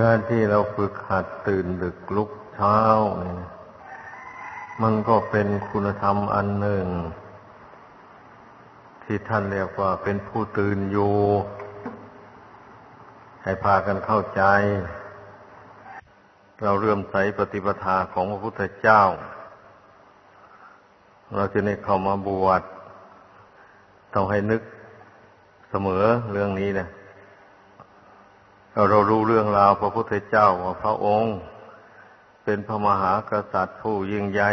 การที่เราฝึกหัดตื่นดึกลุกเช้าเนี่ยมันก็เป็นคุณธรรมอันหนึ่ง ที่ท่านเรียกว่าเป็นผู้ตื่นอยู่ ให้พากันเข้าใจ เราเริ่มใส่ปฏิปทาของพระพุทธเจ้า เราจะได้เข้ามาบวชต้องให้นึกเสมอเรื่องนี้นะ เรารู้เรื่องราวพระพุทธเจ้าว่าพระองค์ เป็นพระมหากษัตริย์ผู้ยิ่งใหญ่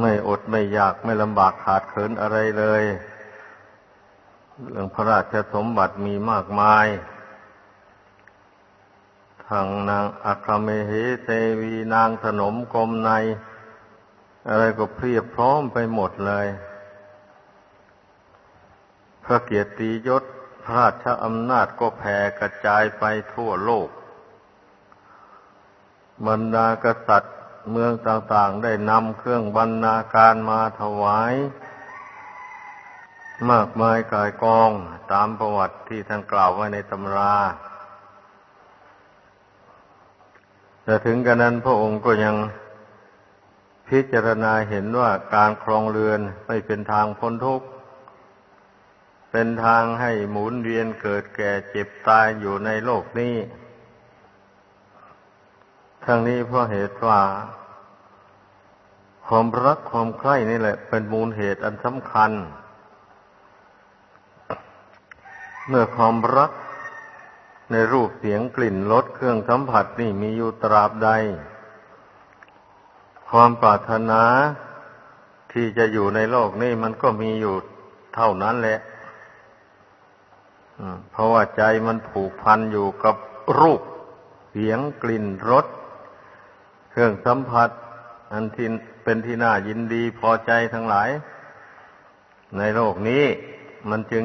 ไม่อดไม่อยากไม่ลำบากขาดเขินอะไรเลย เรื่องพระราชสมบัติมีมากมาย ทางนางอัคเมเหเทวีนางสนมกรมใน อะไรก็เพียบพร้อมไปหมดเลย พระเกียรติยศ ระราชอำนาจก็แผ่กระจายไปทั่วโลกบรรดากษัตริย์เมืองต่างๆ ได้นำเครื่องบรรณาการมาถวาย มากมายกายกองตามประวัติที่ท่านกล่าวไว้ในตำรา แต่ถึงกระนั้นพระองค์ก็ยังพิจารณาเห็นว่าการครองเรือนไม่เป็นทางพ้นทุกข์ เป็นทางให้หมุนเวียนเกิดแก่เจ็บตายอยู่ในโลกนี้ ทั้งนี้เพราะเหตุว่าความรักความใคร่นี่แหละ เป็นมูลเหตุอันสำคัญ เมื่อความรักในรูปเสียงกลิ่นรสเครื่องสัมผัสนี่มีอยู่ตราบใด ความปรารถนาที่จะอยู่ในโลกนี้มันก็มีอยู่เท่านั้นแหละ เพราะว่าใจมันผูกพันอยู่กับรูป เสียงกลิ่นรสเครื่องสัมผัส อันที่เป็นที่น่ายินดีพอใจทั้งหลาย ในโลกนี้มันจึง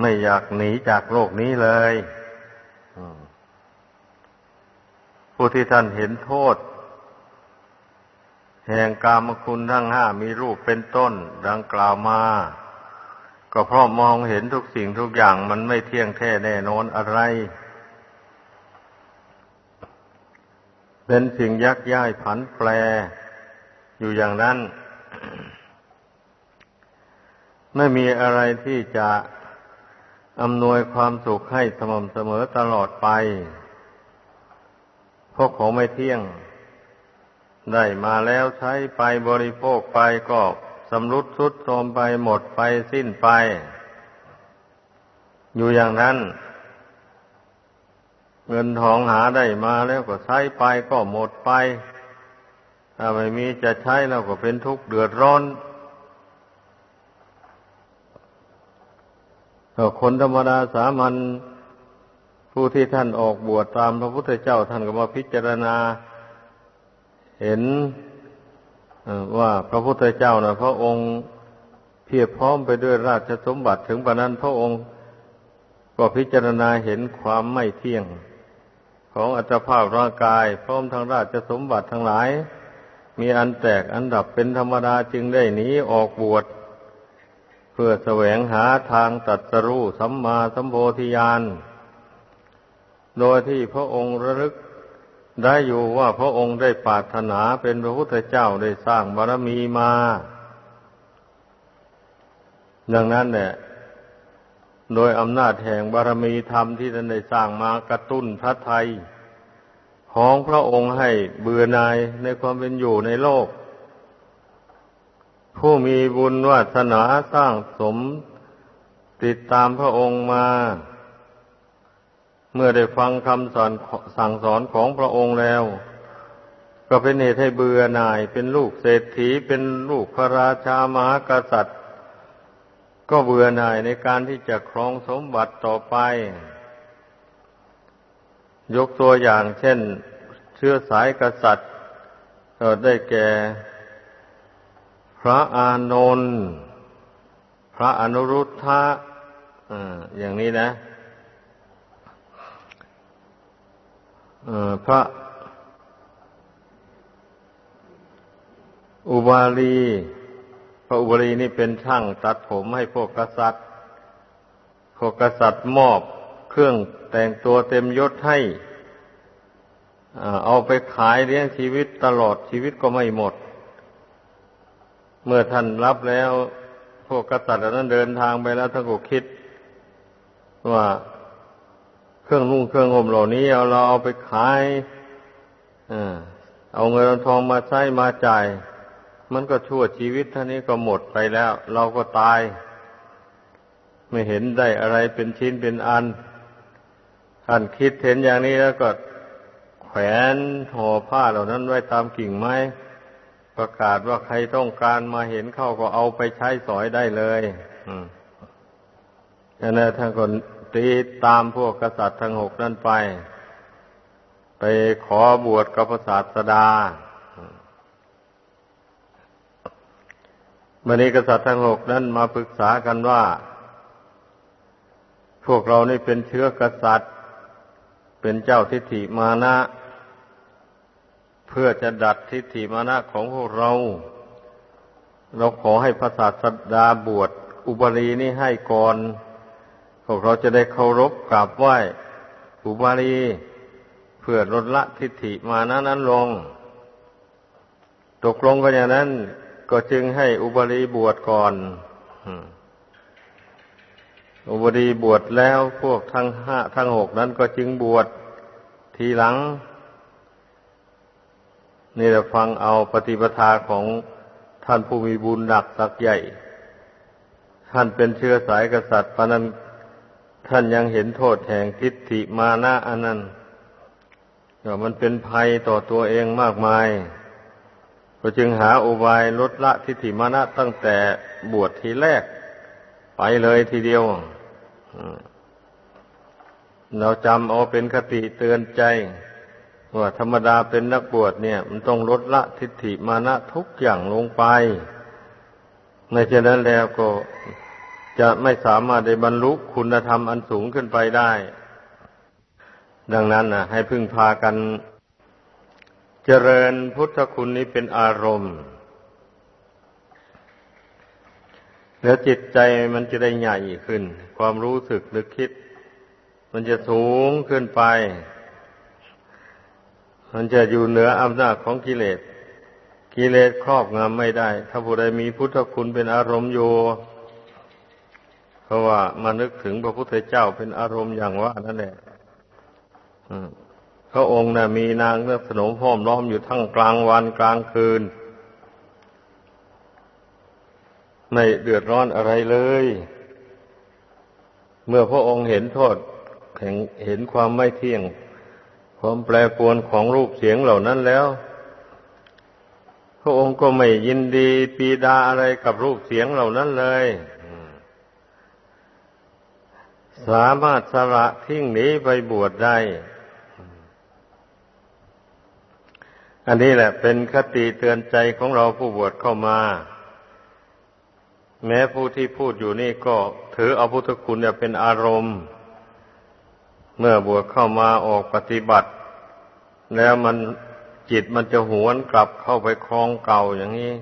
ไม่อยากหนีจากโลกนี้เลยผู้ที่ท่านเห็นโทษ แห่งกามคุณทั้งห้ามีรูปเป็นต้นดังกล่าวมา ก็เพราะมองเห็นทุกสิ่งทุกอย่างมันไม่เที่ยงแท้แน่นอนอะไร เป็นสิ่งยักย้ายผันแปร อยู่อย่างนั้น ไม่มีอะไรที่จะอำนวยความสุขให้สม่ำเสมอตลอดไปเพราะของไม่เที่ยง ได้มาแล้วใช้ไปบริโภคไปก็ สำรุดสุดโทมไปหมดไปสิ้นไป อยู่อย่างนั้น เงินทองหาได้มาแล้วก็ใช้ไปก็หมดไป ถ้าไม่มีจะใช้แล้วก็เป็นทุกข์เดือดร้อนคนธรรมดาสามัญผู้ที่ท่านออกบวชตามพระพุทธเจ้าท่านก็มาพิจารณา เห็น ว่าพระพุทธเจ้านะพระองค์เพียบพร้อมไปด้วยราชสมบัติถึงปานนั้นพระองค์ก็พิจารณาเห็นความไม่เที่ยง ของอัตภาพร่างกาย พร้อมทั้งราชสมบัติทั้งหลาย มีอันแตกอันดับเป็นธรรมดาจึงได้หนีออกบวช เพื่อแสวงหาทางตัดสรู้สัมมาสัมโพธิญาณโดยที่พระองค์ระลึก ได้อยู่ว่าพระองค์ได้ปรารถนาเป็นพระพุทธเจ้าได้สร้างบารมีมา ดังนั้นเนี่ยโดยอำนาจแห่งบารมีธรรมที่ท่านได้สร้างมากระตุ้นพระไทยของพระองค์ให้เบื่อหน่ายในความเป็นอยู่ในโลก ผู้มีบุญวาสนาสร้างสมติดตามพระองค์มา เมื่อได้ฟังคำสอนสั่งสอนของพระองค์แล้ว ก็เป็นเหตุให้เบื่อหน่าย เป็นลูกเศรษฐีเป็นลูกพระราชามหากษัตริย์ ก็เบื่อหน่ายในการที่จะครองสมบัติต่อไป ยกตัวอย่างเช่น เชื้อสายกษัตริย์ได้แก่ พระอานนท์พระอนุรุทธะอย่างนี้นะ พระอุบาลี พระอุบาลีนี่เป็นช่างตัดผมให้พวกกษัตริย์ พวกกษัตริย์มอบเครื่องแต่งตัวเต็มยศให้ เอาไปขายเลี้ยงชีวิตตลอดชีวิตก็ไม่หมด เมื่อท่านรับแล้ว พวกกษัตริย์นั้นเดินทางไปแล้วท่านก็คิด ว่า เครื่องนุ่งเครื่องห่มเหล่านี้เอาเราเอาไปขายเอาเงินทองมาใช้มาจ่าย มันก็ชั่วชีวิตท่านี้ก็หมดไปแล้ว เราก็ตาย ไม่เห็นได้อะไรเป็นชิ้นเป็นอัน ท่านคิดเห็นอย่างนี้แล้วก็แขวนห่อผ้าเหล่านั้นไว้ตามกิ่งไม้ประกาศว่าใครต้องการมาเห็นเข้าก็เอาไปใช้สอยได้เลย อืมอันนั้นท่านก็ ตีตามพวกกษัตริย์ทั้งหกนั้นไป ไปขอบวชกับพระศาสดาวันนี้กษัตริย์ทั้งหกนั้นมาปรึกษากันว่า พวกเรานี่เป็นเชื้อกษัตริย์ เป็นเจ้าทิฏฐิมานะ เพื่อจะดัดทิฏฐิมานะของพวกเรา เราขอให้พระศาสดาบวชอุบาลีนี่ให้ก่อน พวกเราจะได้เคารพกราบไหว้อุบาลีเพื่อลดละทิฏฐิมานั้นนั้นลง ตกลงกันอย่างนั้น ก็จึงให้อุบาลีบวชก่อนอุบาลีบวชแล้วพวกทั้งห้าทั้งหกนั้นก็จึงบวชทีหลัง นี่เราฟังเอาปฏิปทาของท่านผู้มีบุญหนักสักใหญ่ ท่านเป็นเชื้อสายกษัตริย์ปนัน ท่านยังเห็นโทษแห่งทิฏฐิมานะอันนั้นว่ามันเป็นภัยต่อตัวเองมากมาย ก็จึงหาอุบายลดละทิฏฐิมานะตั้งแต่บวชทีแรก ไปเลยทีเดียว เราจำเอาเป็นคติเตือนใจ ว่าธรรมดาเป็นนักบวชเนี่ย มันต้องลดละทิฏฐิมานะทุกอย่างลงไปในเช่นนั้นแล้วก็ จะไม่สามารถได้บรรลุคุณธรรมอันสูงขึ้นไปได้ ดังนั้นนะให้พึ่งพากัน เจริญพุทธคุณนี้เป็นอารมณ์ แล้วจิตใจมันจะได้ใหญ่ขึ้น ความรู้สึกนึกคิด มันจะสูงขึ้นไป มันจะอยู่เหนืออำนาจของกิเลส กิเลสครอบงำไม่ได้ ถ้าผู้ใดมีพุทธคุณเป็นอารมณ์อยู่ เพราะว่ามานึกถึงพระพุทธเจ้าเป็นอารมณ์อย่างว่านั่นแหละพระองค์นะ่ะมีนางเลือกสนมพ้อมล้อมอยู่ทั้งกลางวันกลางคืน ไม่เดือดร้อนอะไรเลย เมื่อพระองค์เห็นโทษแห่งเห็นความไม่เที่ยง ความแปรปรวนของรูปเสียงเหล่านั้นแล้ว พระองค์ก็ไม่ยินดีปีดาอะไรกับรูปเสียงเหล่านั้นเลย สามารถสละทิ้งหนีไปบวชได้ อันนี้แหละเป็นคติเตือนใจของเราผู้บวชเข้ามา แม้ผู้ที่พูดอยู่นี่ก็ถือเอาพุทธคุณเป็นอารมณ์ เมื่อบวชเข้ามาออกปฏิบัติ แล้วมันจิตมันจะหวนกลับเข้าไปคลองเก่าอย่างนี้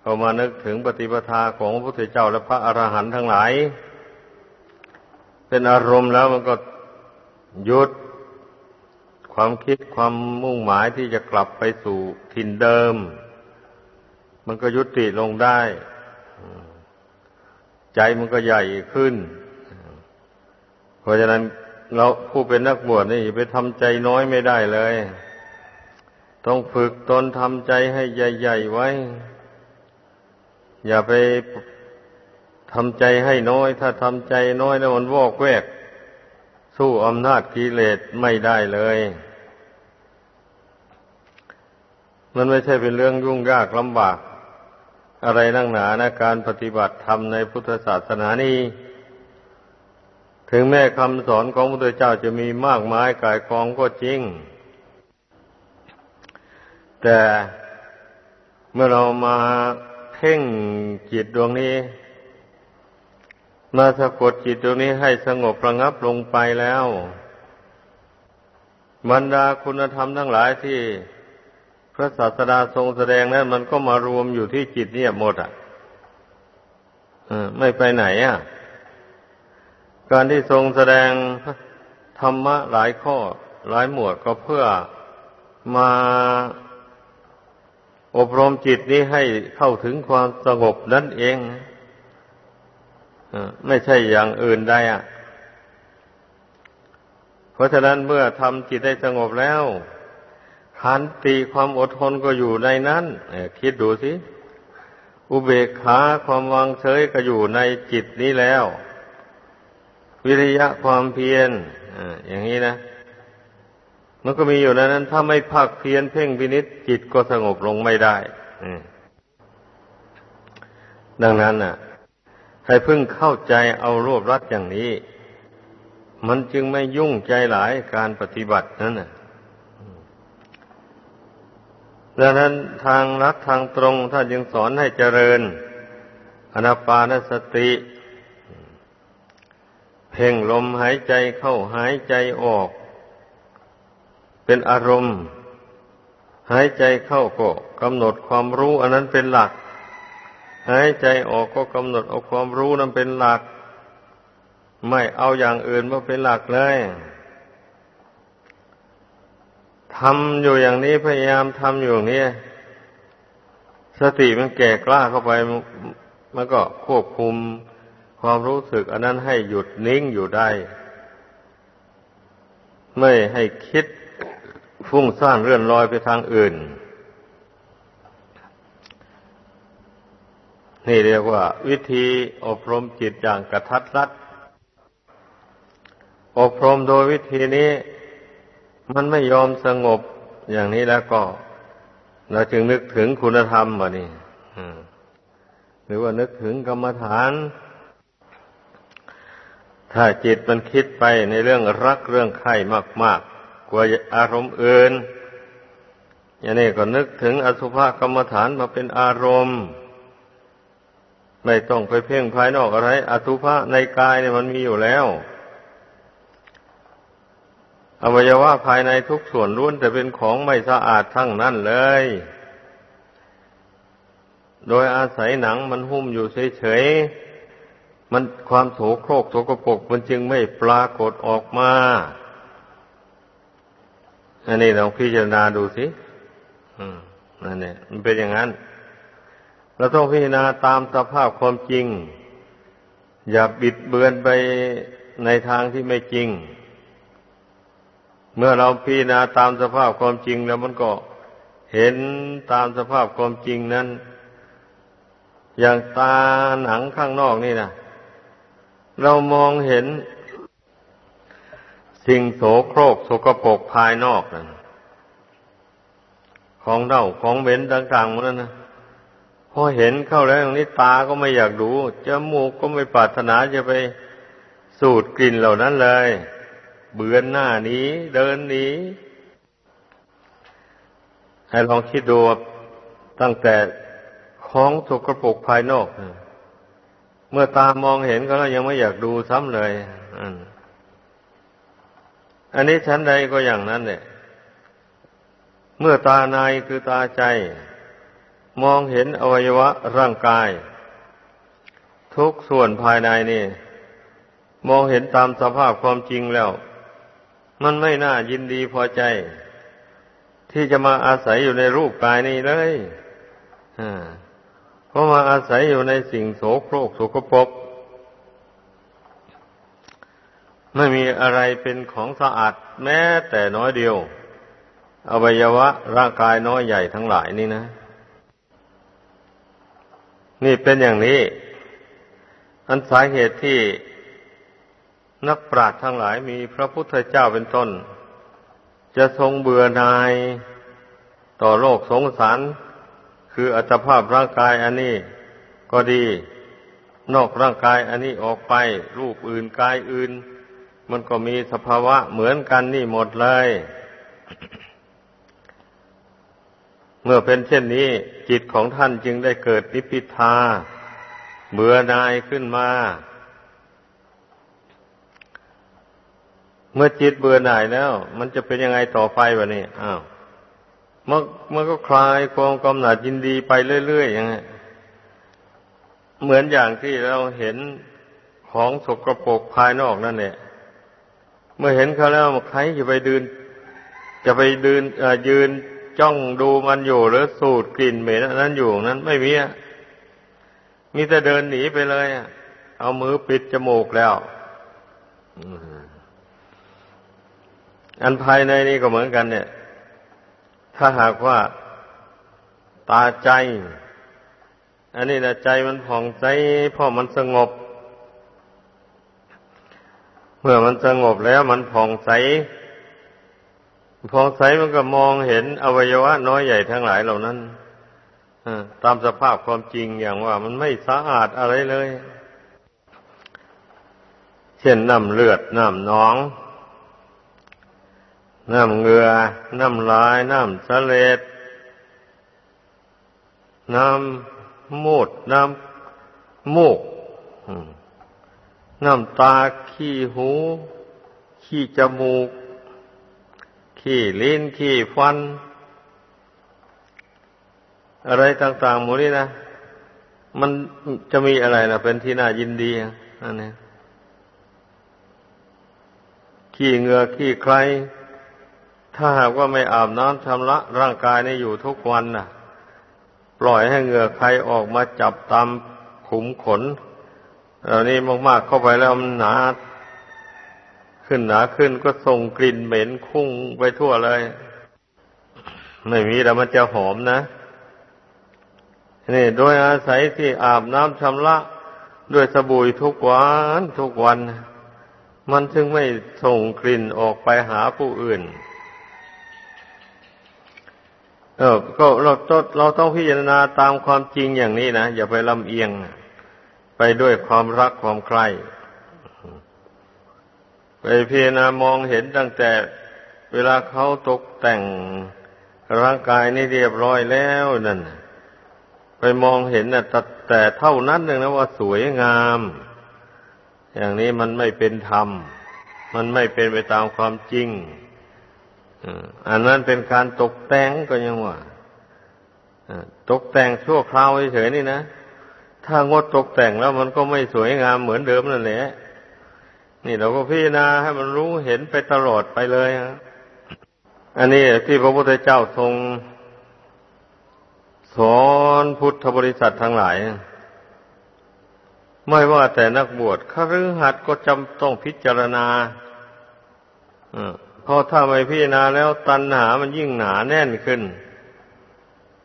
เข้ามานึกถึงปฏิปทาของพระพุทธเจ้าและพระอรหันต์ทั้งหลาย เป็นอารมณ์แล้วมันก็หยุดความคิดความมุ่งหมายที่จะกลับไปสู่ถิ่นเดิม มันก็ยุติลงได้ ใจมันก็ใหญ่ขึ้น เพราะฉะนั้นเราผู้เป็นนักบวชนี่ไปทำใจน้อยไม่ได้เลย ต้องฝึกตนทำใจให้ใหญ่ ๆ ไว้ อย่าไป ทำใจให้น้อย ถ้าทำใจน้อยแล้วมันวอกแวก สู้อำนาจกิเลสไม่ได้เลย มันไม่ใช่เป็นเรื่องยุ่งยากลำบาก อะไรนั่งหนานะการปฏิบัติธรรมในพุทธศาสนานี้ ถึงแม้คำสอนของพระพุทธเจ้าจะมีมากมายกายกองก็จริง แต่เมื่อเรามาเพ่งจิตดวงนี้ มาสะกดจิตตรงนี้ให้สงบระงับลงไปแล้วบรรดาคุณธรรมทั้งหลายที่พระศาสดาทรงแสดงนั้น มันก็มารวมอยู่ที่จิตเนี่ยหมดอะไม่ไปไหนอะ การที่ทรงแสดงธรรมะหลายข้อหลายหมวดก็เพื่อมาอบรมจิตนี้ให้เข้าถึงความสงบนั่นเอง ไม่ใช่อย่างอื่นใดอะ เพราะฉะนั้นเมื่อทำจิตได้สงบแล้วขันติความอดทนก็อยู่ในนั้นคิดดูสิ อุเบกขาความวางเฉยก็อยู่ในจิตนี้แล้ว วิริยะความเพียรอย่างนี้นะ มันก็มีอยู่ในนั้น ถ้าไม่พักเพียรเพ่งพินิษจิตก็สงบลงไม่ได้ดังนั้นน่ะ ให้พึ่งเข้าใจเอารวบรัดอย่างนี้ มันจึงไม่ยุ่งใจหลายการปฏิบัตินั่นน่ะดังนั้นทางรัดทางตรงท่านยังสอนให้เจริญอนาปานสติ เพ่งลมหายใจเข้าหายใจออก เป็นอารมณ์ หายใจเข้าก็กำหนดความรู้ อันนั้นเป็นหลัก หายใจออกก็กำหนดเอาความรู้นั้นเป็นหลัก ไม่เอาอย่างอื่นมาเป็นหลักเลยทำอยู่อย่างนี้พยายามทำอยู่อย่างนี้สติมันแก่กล้าเข้าไปมันก็ควบคุมความรู้สึก อันนั้นให้หยุดนิ่งอยู่ได้ ไม่ให้คิดฟุ้งซ่านเรื่อนลอยไปทางอื่น นี่เรียกว่า วิธีอบรมจิตอย่างกระทัดรัด อบรมโดยวิธีนี้ มันไม่ยอมสงบอย่างนี้แล้วก็ เราจึงนึกถึงคุณธรรมมานี่หรือว่านึกถึงกรรมฐาน ถ้าจิตมันคิดไปในเรื่องรักเรื่องใคร่มาก ๆ กว่าอารมณ์อื่น อย่างนี้ก็นึกถึงอสุภกรรมฐานมาเป็นอารมณ์ ไม่ต้องไปเพ่งภายนอกอะไรอสุภะในกายเนี่ยมันมีอยู่แล้ว อวัยวะภายในทุกส่วนล้วนแต่เป็นของไม่สะอาดทั้งนั้นเลย โดยอาศัยหนังมันหุ้มอยู่เฉยๆ มันความโสโครกโสกปรกมันจึงไม่ปรากฏออกมา อันนี้เราพิจารณาดูสินั่นเนี่ยมันเป็นอย่างนั้น เราต้องพิจารณาตามสภาพความจริง อย่าบิดเบือนไปในทางที่ไม่จริง เมื่อเราพิจารณาตามสภาพความจริงแล้วมันก็เห็นตามสภาพความจริงนั้น อย่างตาหนังข้างนอกนี่นะเรามองเห็น สิ่งโสโครกสกปรกภายนอกนั่นของเน่าของเหม็นต่างๆมันนั่นนะ อเห็นเข้าแล้วอย่างนี้ตาก็ไม่อยากดูจมูกก็ไม่ปรารถนาจะไปสูดกลิ่นเหล่านั้นเลย เบือนหน้านี้ เดินหนีให้ลองคิดดูตั้งแต่ของสกรปรกภายนอก เมื่อตามองเห็นก็แล้วยังไม่อยากดูซ้ำเลยอันนี้ชั้นใดก็อย่างนั้นเนี่ย เมื่อตาในคือตาใจ มองเห็นอวัยวะร่างกาย ทุกส่วนภายในนี่ มองเห็นตามสภาพความจริงแล้ว มันไม่น่ายินดีพอใจ ที่จะมาอาศัยอยู่ในรูปกายนี้เลยเพราะมาอาศัยอยู่ในสิ่งโสโครกสกปรกไม่มีอะไรเป็นของสะอาดแม้แต่น้อยเดียว อวัยวะร่างกายน้อยใหญ่ทั้งหลายนี่นะ นี่เป็นอย่างนี้ อันสาเหตุที่นักปราชญ์ทั้งหลายมีพระพุทธเจ้าเป็นต้น จะทรงเบื่อนายต่อโลกสงสาร คืออัตภาพร่างกายอันนี้ก็ดี นอกร่างกายอันนี้ออกไป รูปอื่นกายอื่น มันก็มีสภาวะเหมือนกันนี่หมดเลย เมื่อเป็นเช่นนี้จิตของท่านจึงได้เกิดนิพพิทาเบื่อนายขึ้นมา เมื่อจิตเบื่อหน่ายแล้ว มันจะเป็นยังไงต่อไปวะนี่อ้าวมันมันก็คลายความกำหนัดยินดีไปเรื่อยๆอย่างนี้เหมือนอย่างที่เราเห็นของสกรปรกภายนอกนั่นแหละเมื่อเห็นเขาแล้วใครจะไปดืน จะไปดืนยืน จ้องดูมันอยู่หรือสูดกลิ่นเหม็นนั้นอยู่นั้นไม่มีมีแต่เดินหนีไปเลยเอามือปิดจมูกแล้วอันภายในนี่ก็เหมือนกัน เนี่ย ถ้าหากว่าตาใจ อันนี้นะใจมันผ่องใสเพราะมันสงบ เมื่อมันสงบแล้วมันผ่องใส ผ่องใสมันก็มองเห็นอวัยวะ น้อยใหญ่ทั้งหลายเหล่านั้นตามสภาพความจริงอย่างว่า มันไม่สะอาดอะไรเลย เช่นน้ำเลือดน้ำหนอง น้ำเงือ น้ำลาย น้ำสะเลดน้ำมูด น้ำมูกน้ำตา ขี้หู ขี้จมูก ขี้ลิ้นขี้ฟัน อะไรต่างๆหมดนี้นะ มันจะมีอะไรนะเป็นที่น่ายินดีอันนี้ขี้เงือขี้ใคร ถ้าหากว่าไม่อาบน้ำชำระร่างกายนี่อยู่ทุกวันน่ะ ปล่อยให้เงือใครออกมาจับตามขุมขนเหล่านี้มากๆเข้าไปแล้วมันหนา ขึ้นหนาขึ้นก็ส่งกลิ่นเหม็นคุ้งไปทั่วเลย ไม่มีแต่มันจะหอมนะนี่โดยอาศัยที่อาบน้ำชำระด้วยสบู่ทุกวันทุกวัน มันจึงไม่ส่งกลิ่นออกไปหาผู้อื่น เออก็เราต้องเราต้องพิจารณาตามความจริงอย่างนี้นะ อย่าไปลำเอียง ไปด้วยความรักความใคร่ ไปพิจารณามองเห็นตั้งแต่ เวลาเขาตกแต่งร่างกายนี่เรียบร้อยแล้วนั่นไปมองเห็นนะแต่แต่เท่านั้นเองนะว่าสวยงาม อย่างนี้มันไม่เป็นธรรม มันไม่เป็นไปตามความจริงอันนั้นเป็นการตกแต่งก็ยังว่าตกแต่งชั่วคราวเฉยๆนี่นะ ถ้างดตกแต่งแล้วมันก็ไม่สวยงามเหมือนเดิมนั่นแหละ นี่เราก็พิจารณาให้มันรู้เห็นไปตลอดไปเลยฮะอันนี้ที่พระพุทธเจ้าทรง สอนพุทธบริษัททั้งหลาย ไม่ว่าแต่นักบวชข้ารือหัดก็จำต้องพิจารณาเพอถ้าไม่พิจารณาแล้วตัณหามันยิ่งหนาแน่นขึ้น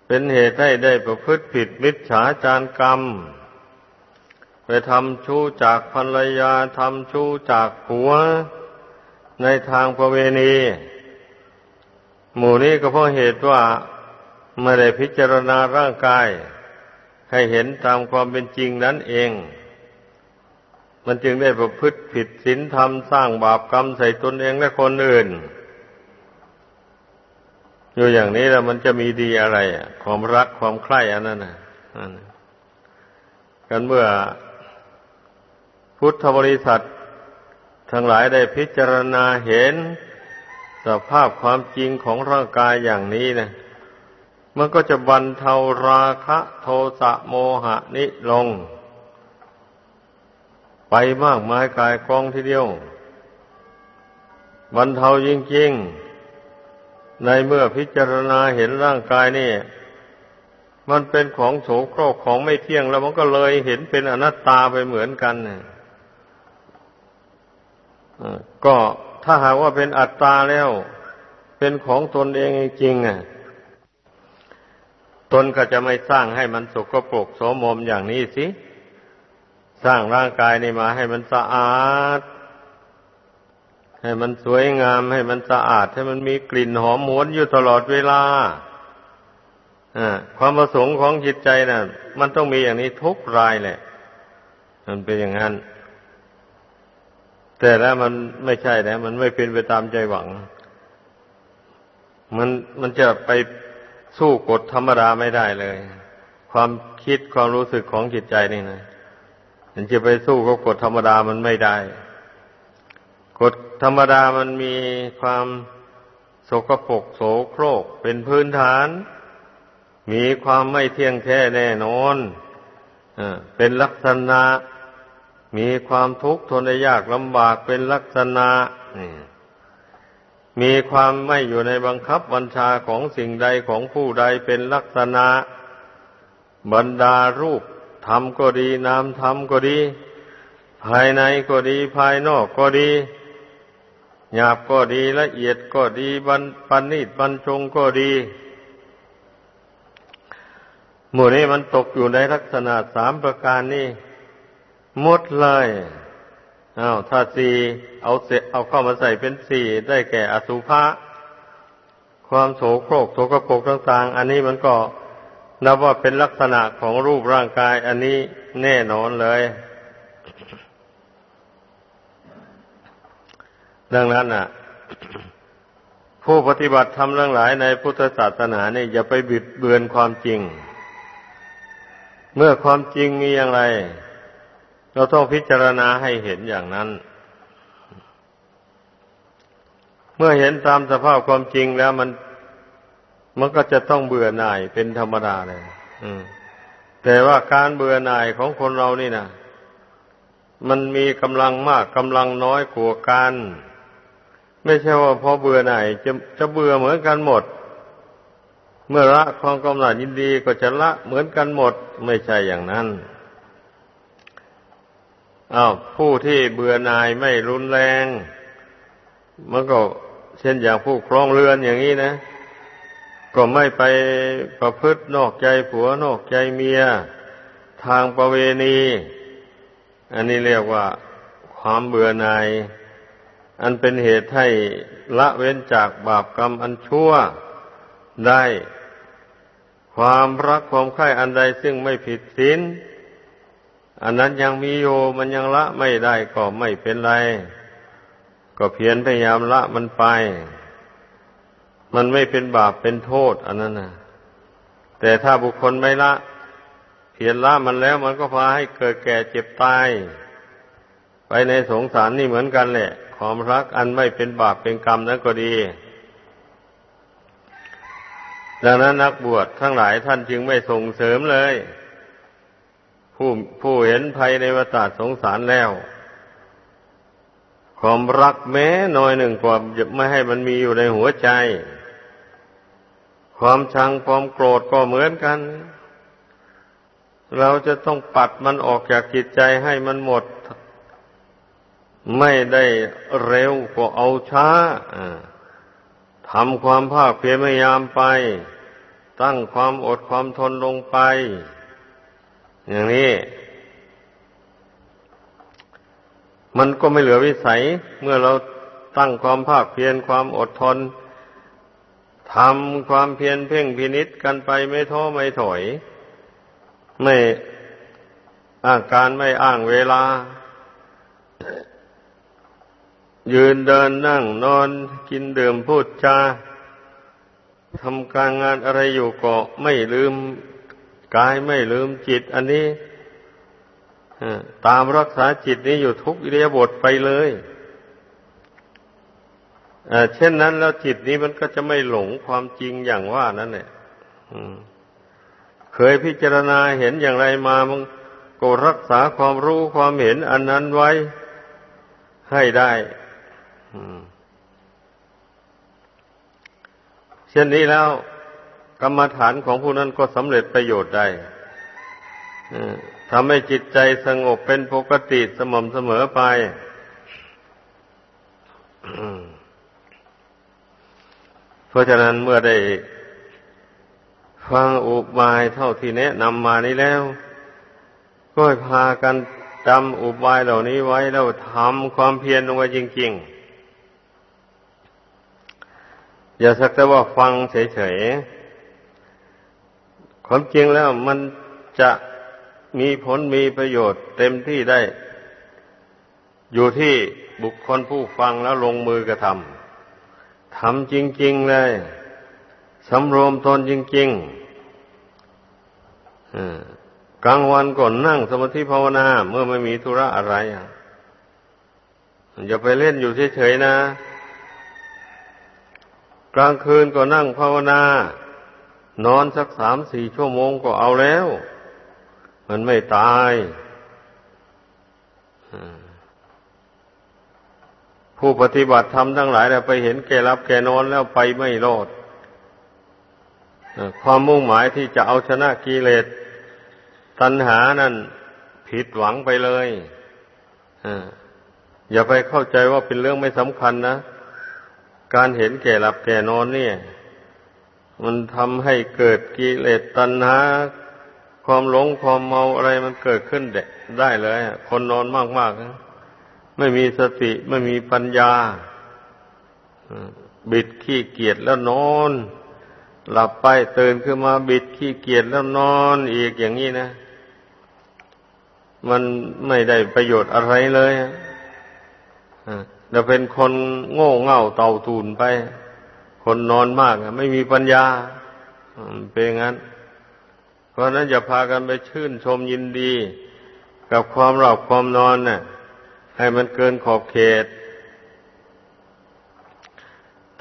เป็นเหตุให้ได้ประพฤติผิดมิจฉาจารกรรม ทำชู้จากภรรยาทำชู้จากผัว ในทางประเวณี หมู่นี้ก็เพราะเหตุว่าไม่ได้พิจารณาร่างกาย ให้เห็นตามความเป็นจริงนั้นเอง มันจึงได้ประพฤติผิดศีลธรรมสร้างบาปกรรมใส่ตนเองและคนอื่น อยู่อย่างนี้แล้วมันจะมีดีอะไรความรักความใคร่อันนั้นนะกันเมื่อ พุทธบริษัท ทั้งหลายได้พิจารณาเห็น สภาพความจริงของร่างกายอย่างนี้นะมันก็จะบรรเทาราคะโทสะโมหะนิลง ไปมากมายกายกองทีเดียว บรรเทาจริงๆ ในเมื่อพิจารณาเห็นร่างกายนี่ มันเป็นของโสโครกของไม่เที่ยงแล้วมันก็เลยเห็นเป็นอนัตตาไปเหมือนกัน ก็ถ้าหากว่าเป็นอัตตาแล้ว เป็นของตนเองจริงๆตนก็จะไม่สร้างให้มันสกปรกโสมมอย่างนี้สิ สร้างร่างกายนี่มาให้มันสะอาด ให้มันสวยงาม ให้มันสะอาด ให้มันมีกลิ่นหอมหวนอยู่ตลอดเวลาความประสงค์ของจิตใจนะ่ะ มันต้องมีอย่างนี้ทุกรายแหละ มันเป็นอย่างนั้น แต่แล้วมันไม่ใช่นะมันไม่เป็นไปตามใจหวัง มันมันจะไปสู้กฎธรรมดาไม่ได้เลย ความคิดความรู้สึกของจิตใจนี่นะมันจะไปสู้กับกฎธรรมดามันไม่ได้ กฎธรรมดามันมีความโสกปรกโสโครกเป็นพื้นฐาน มีความไม่เที่ยงแท้แน่นอนเป็นลักษณะ มีความทุกข์ทนได้ยากลำบากเป็นลักษณะมีความไม่อยู่ในบังคับบัญชาของสิ่งใดของผู้ใดเป็นลักษณะ บรรดารูปธรรมก็ดี นามธรรมก็ดี ภายในก็ดี ภายนอกก็ดีหยาบก็ดีละเอียดก็ดีบันปันนิดบันชงก็ดี หมู่นี้มันตกอยู่ในลักษณะสามประการนี้ หมดเลยอา้าวถ้าสี่เอาเสเอาเข้ามาใส่เป็นสี่ได้แก่อสุภะความโสโครกโสกโปกต่างๆ อันนี้มันก็นับว่าเป็นลักษณะของรูปร่างกาย อันนี้แน่นอนเลย ดังนั้นน่ะ ผู้ปฏิบัติทำเรื่องหลายในพุทธศาสนาเนี่ยอย่าไปบิดเบือนความจริง เมื่อความจริงมีอย่างไร เราต้องพิจารณาให้เห็นอย่างนั้น เมื่อเห็นตามสภาพความจริงแล้วมันมันก็จะต้องเบื่อหน่ายเป็นธรรมดาเลยแต่ว่าการเบื่อหน่ายของคนเรานี่นะมันมีกำลังมากกำลังน้อยกว่ากัน ไม่ใช่ว่าพอเบื่อหน่ายจะจะเบื่อเหมือนกันหมด เมื่อละความกำหนัดยินดีก็จะละเหมือนกันหมด ไม่ใช่อย่างนั้น อา้าวผู้ที่เบื่อหน่ายไม่รุนแรงมันก็เช่นอย่างผู้ครองเรือนอย่างนี้นะ ก็ไม่ไปประพฤตินอกใจผัวนอกใจเมีย ทางประเวณี อันนี้เรียกว่าความเบื่อหน่าย อันเป็นเหตุให้ละเว้นจากบาปกรรมอันชั่วได้ ความรักความใคร่อันใดซึ่งไม่ผิดศีล อันนั้นยังมีโยมันยังละไม่ได้ก็ไม่เป็นไร ก็เพียรพยายามละมันไป มันไม่เป็นบาปเป็นโทษ อันนั้นนะแต่ถ้าบุคคลไม่ละ เพียรละมันแล้วมันก็พาให้เกิดแก่เจ็บตาย ไปในสงสารนี่เหมือนกันแหละ ความรักอันไม่เป็นบาปเป็นกรรมนั้นก็ดี ดังนั้นนักบวชทั้งหลายท่านจึงไม่ส่งเสริมเลย ผู้ผู้เห็นภัยในวัฏสงสารแล้ว ความรักแม้น้อยหนึ่งกว่าไม่ให้มันมีอยู่ในหัวใจ ความชังความโกรธก็เหมือนกัน เราจะต้องปัดมันออกจากจิตใจให้มันหมด ไม่ได้เร็วก็เอาช้าทำความภาคเพียรพยายามไป ตั้งความอดความทนลงไป อย่างนี้ มันก็ไม่เหลือวิสัย เมื่อเราตั้งความภาคเพียรความอดทนทำความเพียรเพ่งพินิษกันไปไม่ท้อไม่ถอย ไม่อ้างการไม่อ้างเวลา ยืนเดินนั่งนอนกินดื่มพูดจาทำการงานอะไรอยู่ก็ไม่ลืม กายไม่ลืมจิต อันนี้ตามรักษาจิตนี้อยู่ทุกอิริยาบถไปเลยเช่นนั้นแล้วจิตนี้มันก็จะไม่หลงความจริงอย่างว่านั่นแหละเคยพิจารณาเห็นอย่างไรมามันก็รักษาความรู้ความเห็นอันนั้นไว้ให้ได้เช่นนี้แล้ว กรรมฐานของผู้นั้นก็สำเร็จประโยชน์ได้ทำให้จิตใจสงบเป็นปกติสม่ำเสมอไปเพราะฉะนั้นเมื่อได้ฟังอุบายเท่าที่แนะนำมานี้แล้ว ก็พากันจำอุบายเหล่านี้ไว้แล้วทำความเพียรลงไปจริง ๆ อย่าสักแต่ว่าฟังเฉยๆ ความจริงแล้วมันจะมีผลมีประโยชน์เต็มที่ได้ อยู่ที่บุคคลผู้ฟังแล้วลงมือกระทำทำจริง ๆ เลยสำรวมตนจริงๆกลางวันก่อนนั่งสมาธิภาวนา เมื่อไม่มีธุระอะไรอย่าไปเล่นอยู่เฉยๆนะ กลางคืนก็นั่งภาวนา นอนสักสามสี่ชั่วโมงก็เอาแล้ว มันไม่ตายผู้ปฏิบัติธรรมทั้งหลายเราไปเห็นแก่รับแก่นอนแล้วไปไม่รอดความมุ่งหมายที่จะเอาชนะกิเลสตัณหานั่นผิดหวังไปเลยอย่าไปเข้าใจว่าเป็นเรื่องไม่สำคัญนะ การเห็นแก่หลับแก่นอนเนี่ย มันทำให้เกิดกิเลสตัณหาความหลงความเมาอะไรมันเกิดขึ้นได้เลยคนนอนมากๆไม่มีสติไม่มีปัญญาบิดขี้เกียจแล้วนอน หลับไปตื่นขึ้นมาบิดขี้เกียจแล้วนอนอีกอย่างนี้นะ มันไม่ได้ประโยชน์อะไรเลยเราเป็นคนโง่เง่าเต่าตูนไป คนนอนมากไม่มีปัญญาเป็นงั้น เพราะนั้นอย่าพากันไปชื่นชมยินดี กับความหลับความนอนน่ะ ให้มันเกินขอบเขต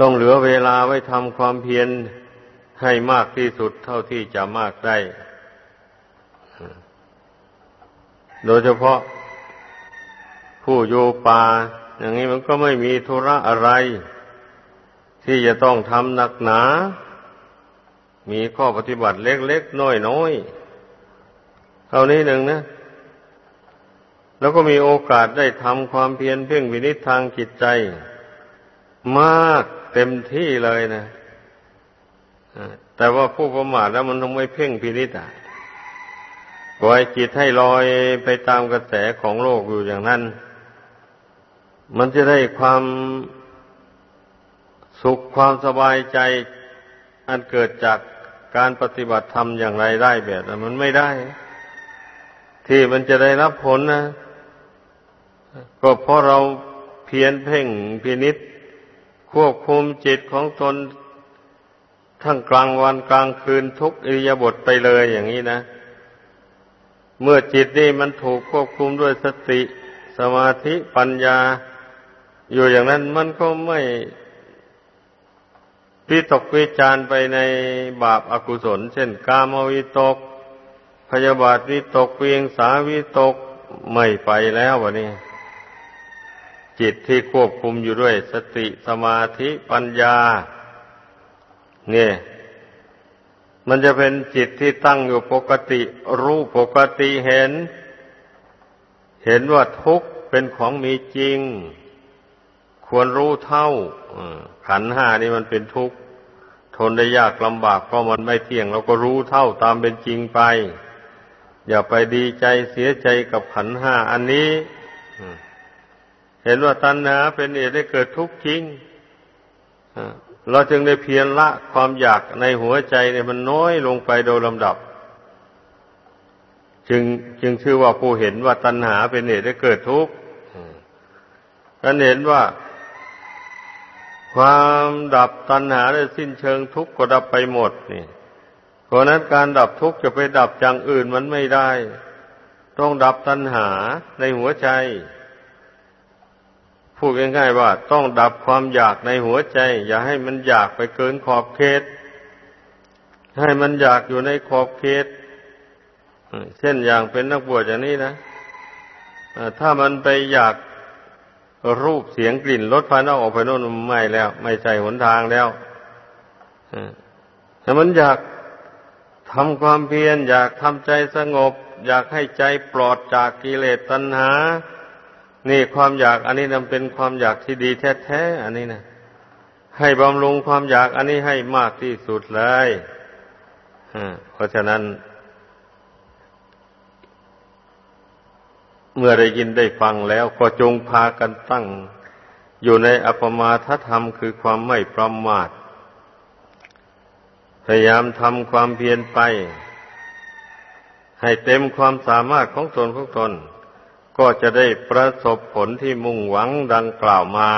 ต้องเหลือเวลาไว้ทำความเพียรให้มากที่สุดเท่าที่จะมากได้ โดยเฉพาะผู้อยู่ป่าอย่างนี้มันก็ไม่มีธุระอะไร ที่จะต้องทำหนักหนา มีข้อปฏิบัติเล็กๆน้อยๆเท่านี้หนึ่งนะ แล้วก็มีโอกาสได้ทำความเพียรเพ่งวินิจทางจิตใจ มากเต็มที่เลยนะแต่ว่าผู้ประมาทแล้วมันต้องไม่เพ่งพินิจอะปล่อยจิตให้ลอยไปตามกระแสของโลกอยู่อย่างนั้น มันจะได้ความ สุขความสบายใจอันเกิดจากการปฏิบัติธรรมอย่างไรได้แบบนั้นมันไม่ได้ ที่มันจะได้รับผลนะก็เพราะเราเพียนเพ่งพินิษควบคุมจิตของตนทั้งกลางวันกลางคืนทุกอิริยาบถไปเลยอย่างนี้นะ เมื่อจิตนี่มันถูกควบคุมด้วยสติสมาธิปัญญา อยู่อย่างนั้นมันก็ไม่ พิตกวิจารไปในบาปอากุศล เช่น กามวิตก พยาบาทวิตกเวียงสาวิตกไม่ไปแล้ววะนี่จิตที่ควบคุมอยู่ด้วยสติสมาธิปัญญา เนี่ย มันจะเป็นจิตที่ตั้งอยู่ปกติ รู้ปกติเห็น เห็นว่าทุกข์เป็นของมีจริง ควรรู้เท่าขันห้านี่มันเป็นทุกข์ ทนได้ยากลำบากเพราะมันไม่เที่ยง เราก็รู้เท่าตามเป็นจริงไป อย่าไปดีใจเสียใจกับขันห้าอันนี้เห็นว่าตัณหาเป็นเหตุให้เกิดทุกข์จริงเราจึงได้เพียรละความอยากในหัวใจเนี่ยมันน้อยลงไปโดยลำดับ จึงจึงชื่อว่าผู้เห็นว่าตัณหาเป็นเหตุให้เกิดทุกข์ท่านเห็นว่า ความดับตัณหาได้สิ้นเชิงทุกข์ก็ดับไปหมดนี่เพราะนั้นการดับทุกข์จะไปดับจังอื่นมันไม่ได้ ต้องดับตัณหาในหัวใจ พูดง่ายๆว่า ต้องดับความอยากในหัวใจ อย่าให้มันอยากไปเกินขอบเขต ให้มันอยากอยู่ในขอบเขตเช่นอย่างเป็นนักบวชอย่างนี้นะถ้ามันไปอยาก รูปเสียงกลิ่นรสภายนอกออกไปโน่นไม่แล้ว ไม่ใช่หนทางแล้วถ้ามันอยากทำความเพียรอยากทำใจสงบ อยากให้ใจปลอดจากกิเลสตัณหา นี่ความอยากอันนี้นำเป็นความอยากที่ดีแท้ๆอันนี้นะให้บำรุงความอยากอันนี้ให้มากที่สุดเลยเพราะฉะนั้น เมื่อได้ยินได้ฟังแล้วก็จงพากันตั้ง อยู่ในอปมาทธรรมคือความไม่ประมาทพยายามทำความเพียรไป ให้เต็มความสามารถของตนของตน ก็จะได้ประสบผลที่มุ่งหวังดังกล่าวมา